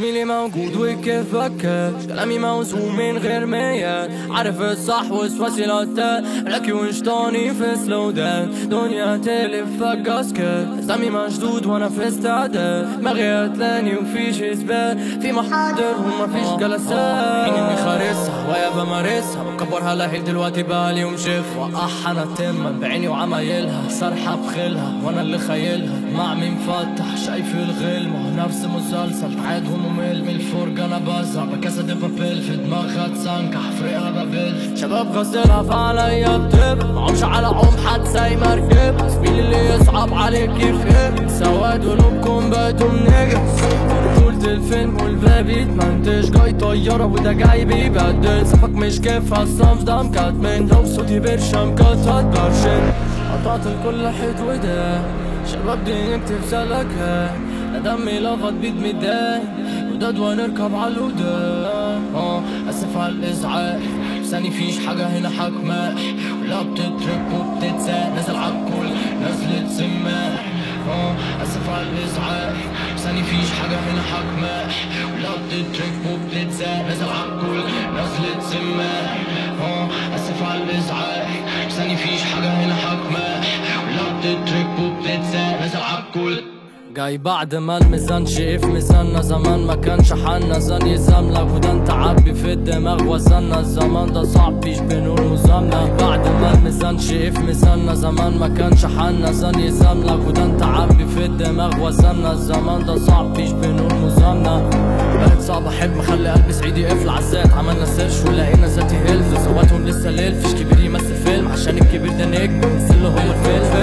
زميلي موجود وكيف بكاش كلامي موزون من غير ميات عارف الصح وسواسي لوتات لكي وشطاني في سلودان دنيا تلف فجأة سكت دمي مشدود وأنا في استعداد دماغي هتلاني وفيش اثبات في محاضر ومفيش جلسات اني خارسها ويا بمارسها بكبرها لحيل دلوقتي بقى لي ومشف وقعها أنا تما بعيني وعمايلها سرحة بخيلها وأنا اللي خايلها مع مين فتح شايف الغلمة نفس مسلسل عاد وممل من الفرجة أنا بزع بكاسة دي بابيل في دماغها تسنكح فريقها بابيل. شباب غسلها فعليا بتب معهمش على عم حد زي مركب. زميلي اللي يصعب عليك يخيب سواد قلوبكم بقيتوا منجم طولة الفيلم والباب يتمنتج جاي طيارة وده جاي بيبدل. صفك مش كيف هالصنف ده مكاتمين لو صوتي برشم كات هتبرشم قطعت الكل حيط وده شباب دي نكتب سلكها دمي لغط بيد ميدان. وداد ونركب الهدى آه آسف على الإزعاج. ثاني فيش حاجة هنا حكمة ولا بتترك وبتتساق نازل عالكل نزلة سماح آه آسف على الإزعاج. ثاني فيش حاجة هنا حكمة ولا بتترك وبتتساق نازل عالكل نزلة سماح آه آسف على الإزعاج. ثاني فيش حاجة هنا حكمة جاي بعد ما الميزان شقف ميزاننا زمان ما كانش حالنا. زان يزاملك وده انت عبي في الدماغ وزننا. الزمان ده صعب فيش بنقول مزامنة بعد ما الميزان شقف ميزاننا زمان ما كانش حالنا. زان يزاملك وده انت عبي في الدماغ وزننا. الزمان ده صعب فيش بنقول مزامنة بقت صعب احب مخلي قلبي سعيد يقفل عزات عملنا سيرش ولقينا ذاتي هيلز وصواتهم لسه ليل فيش كبير يمثل فيلم عشان الكبير ده نجم. مثل هو الفيلم.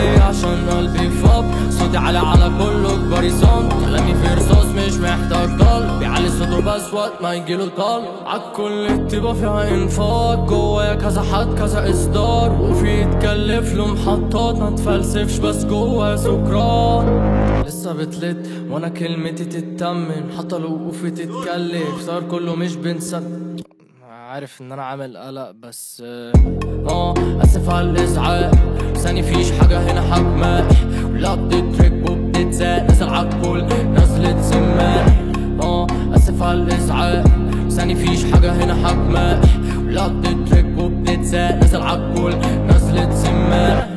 صوتي عالي على كله كبار يصوت كلامي في رصاص مش محتاج ضل بيعلي صوته بس وقت ما يجيله طال عالكل فيها انفاق جوايا كذا حد كذا إصدار. وفي يتكلف له محطات. ما تفلسفش بس جوايا سكران. لسه بتلت وأنا كلمتي تتمن حتى لو وقوفي تتكلف. صار كله مش بنسد عارف ان أنا عامل قلق بس آه آه، آسف على الإزعاج. ثاني فيش حاجة هنا حكمة ولا ثاني فيش حاجة هنا حكمة ولا بتترك وبتتزاق نازل عالكل نزلة سماح